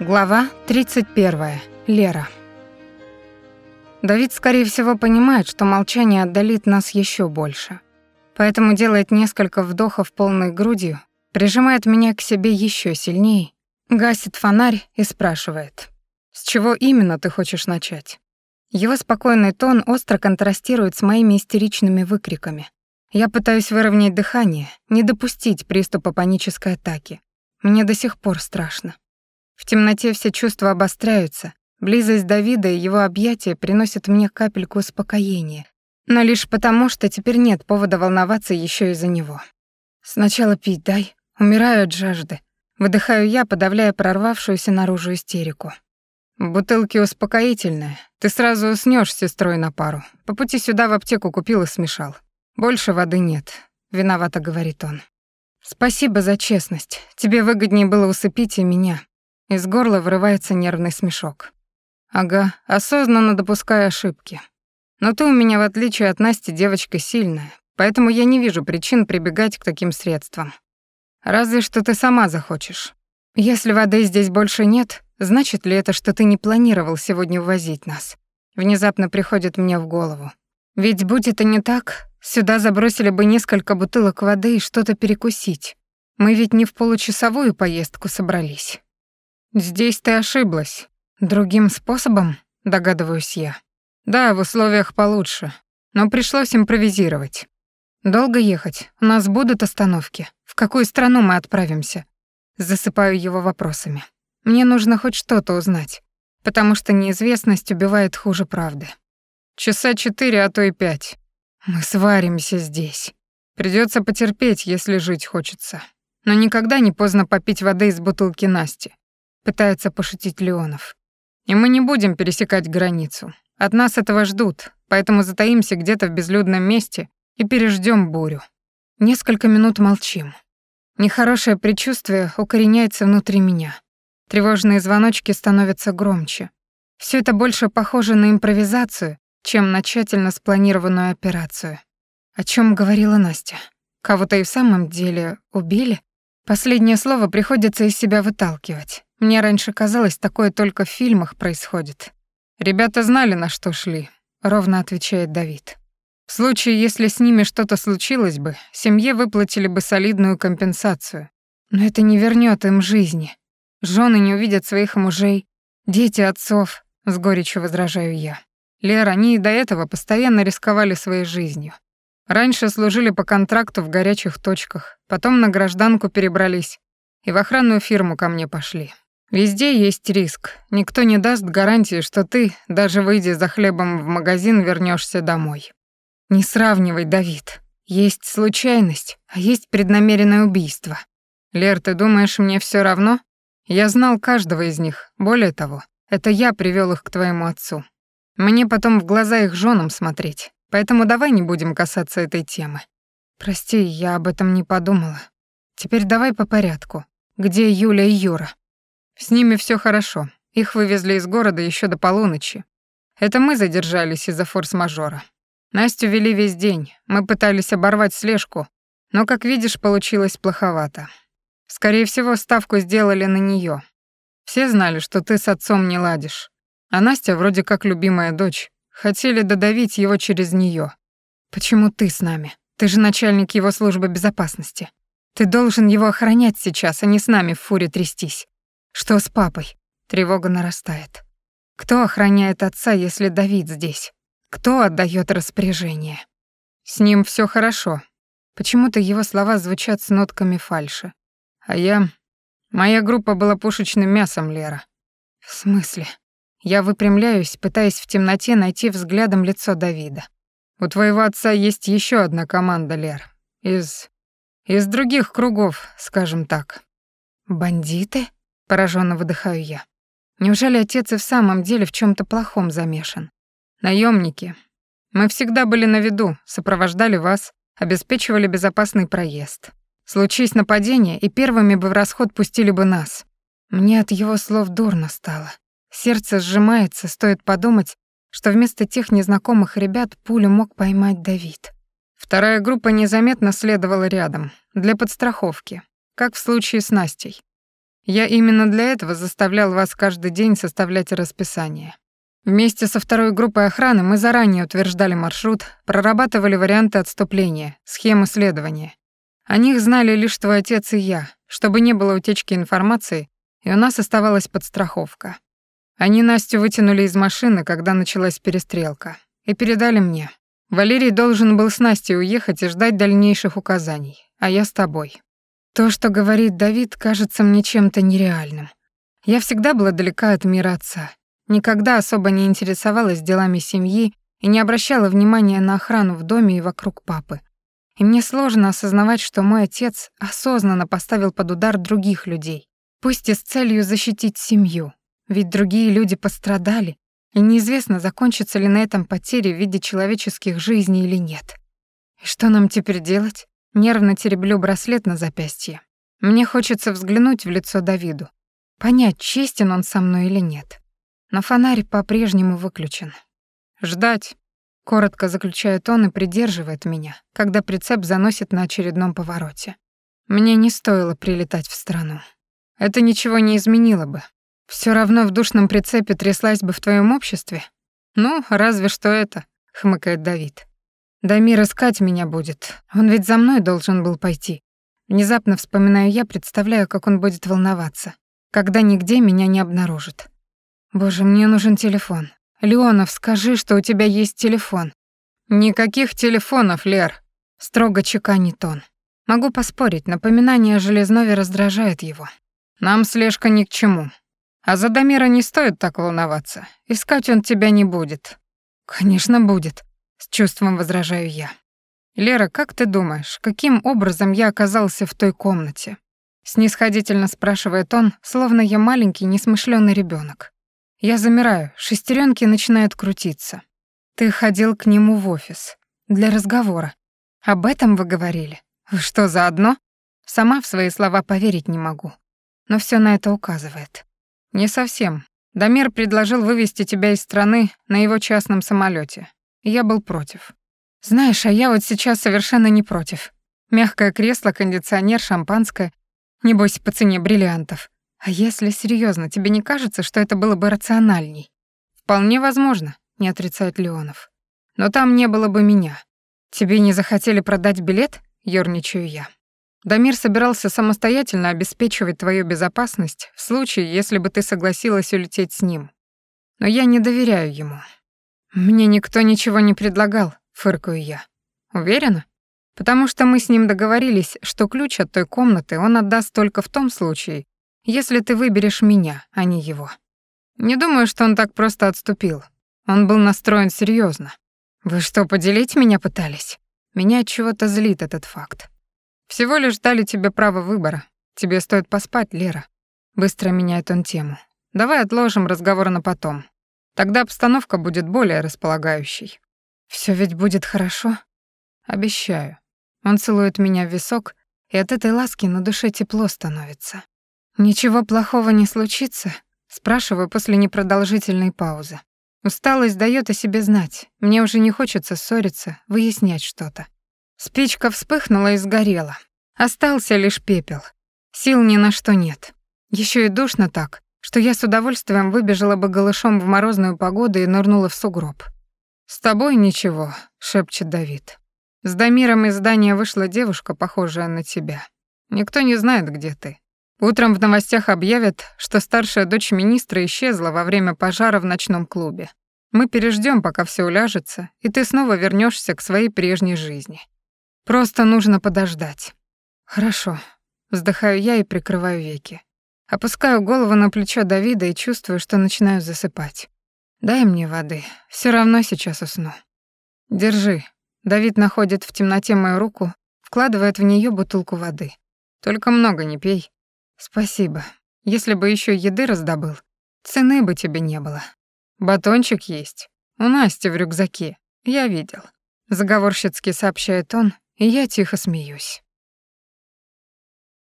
Глава 31. Лера. Давид, скорее всего, понимает, что молчание отдалит нас еще больше. Поэтому делает несколько вдохов полной грудью, прижимает меня к себе еще сильнее, гасит фонарь и спрашивает. «С чего именно ты хочешь начать?» Его спокойный тон остро контрастирует с моими истеричными выкриками. Я пытаюсь выровнять дыхание, не допустить приступа панической атаки. Мне до сих пор страшно. В темноте все чувства обостряются. Близость Давида и его объятия приносят мне капельку успокоения, но лишь потому, что теперь нет повода волноваться еще из-за него. Сначала пить дай, умираю от жажды. Выдыхаю я, подавляя прорвавшуюся наружу истерику. Бутылки успокоительные. Ты сразу уснешь с сестрой на пару. По пути сюда в аптеку купил и смешал. Больше воды нет, виновато говорит он. Спасибо за честность. Тебе выгоднее было усыпить и меня. Из горла вырывается нервный смешок. Ага, осознанно допускаю ошибки. Но ты у меня, в отличие от Насти, девочка сильная, поэтому я не вижу причин прибегать к таким средствам. Разве что ты сама захочешь. Если воды здесь больше нет, значит ли это, что ты не планировал сегодня увозить нас? Внезапно приходит мне в голову. Ведь будь это не так, сюда забросили бы несколько бутылок воды и что-то перекусить. Мы ведь не в получасовую поездку собрались. «Здесь ты ошиблась. Другим способом?» — догадываюсь я. «Да, в условиях получше. Но пришлось импровизировать. Долго ехать? У нас будут остановки? В какую страну мы отправимся?» Засыпаю его вопросами. Мне нужно хоть что-то узнать, потому что неизвестность убивает хуже правды. Часа четыре, а то и пять. Мы сваримся здесь. Придется потерпеть, если жить хочется. Но никогда не поздно попить воды из бутылки Насти пытается пошутить Леонов. И мы не будем пересекать границу. От нас этого ждут, поэтому затаимся где-то в безлюдном месте и переждем бурю. Несколько минут молчим. Нехорошее предчувствие укореняется внутри меня. Тревожные звоночки становятся громче. Все это больше похоже на импровизацию, чем на тщательно спланированную операцию. О чем говорила Настя? Кого-то и в самом деле убили? Последнее слово приходится из себя выталкивать. Мне раньше казалось, такое только в фильмах происходит. Ребята знали, на что шли, ровно отвечает Давид. В случае, если с ними что-то случилось бы, семье выплатили бы солидную компенсацию. Но это не вернет им жизни. Жены не увидят своих мужей, дети отцов, с горечью возражаю я. Лера, они и до этого постоянно рисковали своей жизнью. Раньше служили по контракту в горячих точках, потом на гражданку перебрались и в охранную фирму ко мне пошли. Везде есть риск. Никто не даст гарантии, что ты, даже выйдя за хлебом в магазин, вернешься домой. Не сравнивай, Давид. Есть случайность, а есть преднамеренное убийство. Лер, ты думаешь, мне все равно? Я знал каждого из них. Более того, это я привел их к твоему отцу. Мне потом в глаза их женам смотреть. Поэтому давай не будем касаться этой темы. Прости, я об этом не подумала. Теперь давай по порядку. Где Юля и Юра? С ними все хорошо. Их вывезли из города еще до полуночи. Это мы задержались из-за форс-мажора. Настю вели весь день. Мы пытались оборвать слежку, но, как видишь, получилось плоховато. Скорее всего, ставку сделали на нее. Все знали, что ты с отцом не ладишь. А Настя вроде как любимая дочь. Хотели додавить его через нее. Почему ты с нами? Ты же начальник его службы безопасности. Ты должен его охранять сейчас, а не с нами в фуре трястись. Что с папой? Тревога нарастает. Кто охраняет отца, если Давид здесь? Кто отдает распоряжение? С ним все хорошо. Почему-то его слова звучат с нотками фальши. А я... Моя группа была пушечным мясом, Лера. В смысле? Я выпрямляюсь, пытаясь в темноте найти взглядом лицо Давида. У твоего отца есть еще одна команда, Лер. Из... из других кругов, скажем так. Бандиты? Пораженно выдыхаю я. Неужели отец и в самом деле в чем то плохом замешан? Наемники. Мы всегда были на виду, сопровождали вас, обеспечивали безопасный проезд. Случись нападение, и первыми бы в расход пустили бы нас. Мне от его слов дурно стало. Сердце сжимается, стоит подумать, что вместо тех незнакомых ребят пулю мог поймать Давид. Вторая группа незаметно следовала рядом, для подстраховки, как в случае с Настей. Я именно для этого заставлял вас каждый день составлять расписание. Вместе со второй группой охраны мы заранее утверждали маршрут, прорабатывали варианты отступления, схемы следования. О них знали лишь твой отец и я, чтобы не было утечки информации, и у нас оставалась подстраховка. Они Настю вытянули из машины, когда началась перестрелка, и передали мне. Валерий должен был с Настей уехать и ждать дальнейших указаний, а я с тобой. То, что говорит Давид, кажется мне чем-то нереальным. Я всегда была далека от мира отца, Никогда особо не интересовалась делами семьи и не обращала внимания на охрану в доме и вокруг папы. И мне сложно осознавать, что мой отец осознанно поставил под удар других людей, пусть и с целью защитить семью. Ведь другие люди пострадали, и неизвестно, закончится ли на этом потеря в виде человеческих жизней или нет. И что нам теперь делать? Нервно тереблю браслет на запястье. Мне хочется взглянуть в лицо Давиду, понять, честен он со мной или нет но фонарь по-прежнему выключен. «Ждать», — коротко заключает он и придерживает меня, когда прицеп заносит на очередном повороте. Мне не стоило прилетать в страну. Это ничего не изменило бы. Все равно в душном прицепе тряслась бы в твоем обществе. Ну, разве что это, хмыкает Давид. Дамир искать меня будет. Он ведь за мной должен был пойти. Внезапно вспоминаю я, представляю, как он будет волноваться, когда нигде меня не обнаружит. Боже, мне нужен телефон. Леонов, скажи, что у тебя есть телефон. Никаких телефонов, Лер, строго чеканит он. Могу поспорить, напоминание о Железнове раздражает его. Нам слежка ни к чему. А за Дамира не стоит так волноваться. Искать он тебя не будет. Конечно, будет, с чувством возражаю я. Лера, как ты думаешь, каким образом я оказался в той комнате? Снисходительно спрашивает он, словно я маленький несмышленый ребенок. Я замираю, шестеренки начинают крутиться. Ты ходил к нему в офис. Для разговора. Об этом вы говорили? Вы что, заодно? Сама в свои слова поверить не могу. Но все на это указывает. Не совсем. Дамир предложил вывести тебя из страны на его частном самолете. Я был против. Знаешь, а я вот сейчас совершенно не против. Мягкое кресло, кондиционер, шампанское. Небось, по цене бриллиантов. А если серьезно, тебе не кажется, что это было бы рациональней? Вполне возможно, не отрицает Леонов. Но там не было бы меня. Тебе не захотели продать билет? Ёрничаю я. Дамир собирался самостоятельно обеспечивать твою безопасность в случае, если бы ты согласилась улететь с ним. Но я не доверяю ему. Мне никто ничего не предлагал, фыркаю я. Уверена? Потому что мы с ним договорились, что ключ от той комнаты он отдаст только в том случае, если ты выберешь меня, а не его. Не думаю, что он так просто отступил. Он был настроен серьезно. Вы что, поделить меня пытались? Меня от чего-то злит этот факт. Всего лишь дали тебе право выбора. Тебе стоит поспать, Лера. Быстро меняет он тему. Давай отложим разговор на потом. Тогда обстановка будет более располагающей. Все ведь будет хорошо? Обещаю. Он целует меня в висок, и от этой ласки на душе тепло становится. «Ничего плохого не случится?» — спрашиваю после непродолжительной паузы. Усталость даёт о себе знать. Мне уже не хочется ссориться, выяснять что-то. Спичка вспыхнула и сгорела. Остался лишь пепел. Сил ни на что нет. Ещё и душно так, что я с удовольствием выбежала бы голышом в морозную погоду и нырнула в сугроб. «С тобой ничего», — шепчет Давид. «С Дамиром из здания вышла девушка, похожая на тебя. Никто не знает, где ты. Утром в новостях объявят, что старшая дочь министра исчезла во время пожара в ночном клубе. Мы переждем, пока все уляжется, и ты снова вернешься к своей прежней жизни. Просто нужно подождать. Хорошо. Вздыхаю я и прикрываю веки. Опускаю голову на плечо Давида и чувствую, что начинаю засыпать. Дай мне воды. Все равно сейчас усну. Держи. Давид находит в темноте мою руку, вкладывает в нее бутылку воды. Только много не пей. Спасибо. Если бы еще еды раздобыл, цены бы тебе не было. Батончик есть. У Насти в рюкзаке. Я видел. Заговорщицки сообщает он, и я тихо смеюсь.